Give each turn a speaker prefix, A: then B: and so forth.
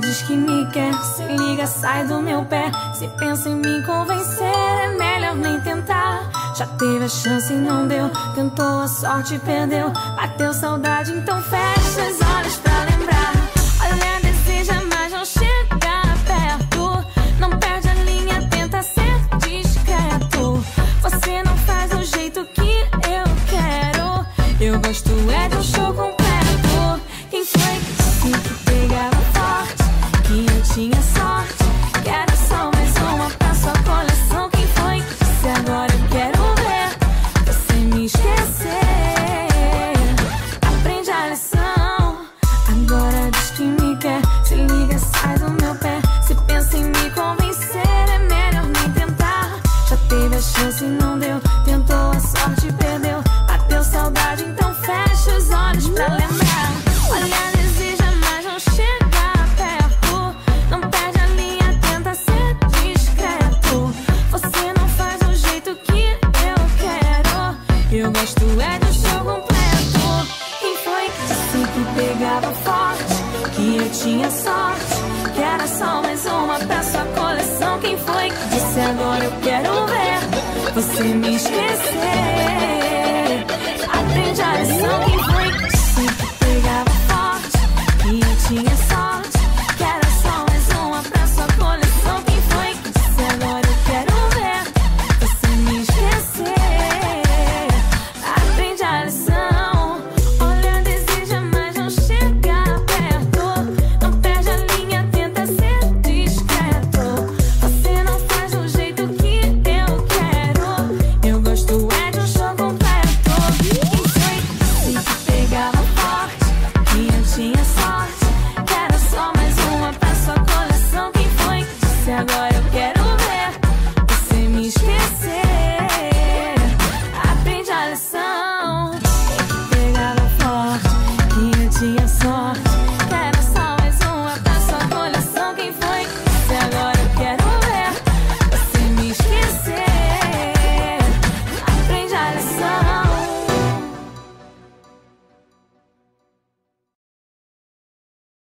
A: diz que me quer, se liga, sai do meu pé. Se pensa em me convencer, é melhor nem tentar. Já teve a chance e não deu, tentou a sorte e perdeu. Bateu saudade, então fecha os olhos pra lembrar. Olha, deseja, mas não chega perto. Não perde a linha, tenta ser discreto. Você não faz do jeito que eu quero. Eu gosto é de um show não deu. Tentou a sorte e perdeu. Bateu saudade, então fecha os olhos pra lembrar. Olha, deseja, mas não chega perto. Não perde a linha, tenta ser discreto. Você não faz do jeito que eu quero. Eu gosto é do show completo. Quem foi que disse que pegava forte? Que eu tinha sorte. Que era só uma você me esquecer? Aprende a lição.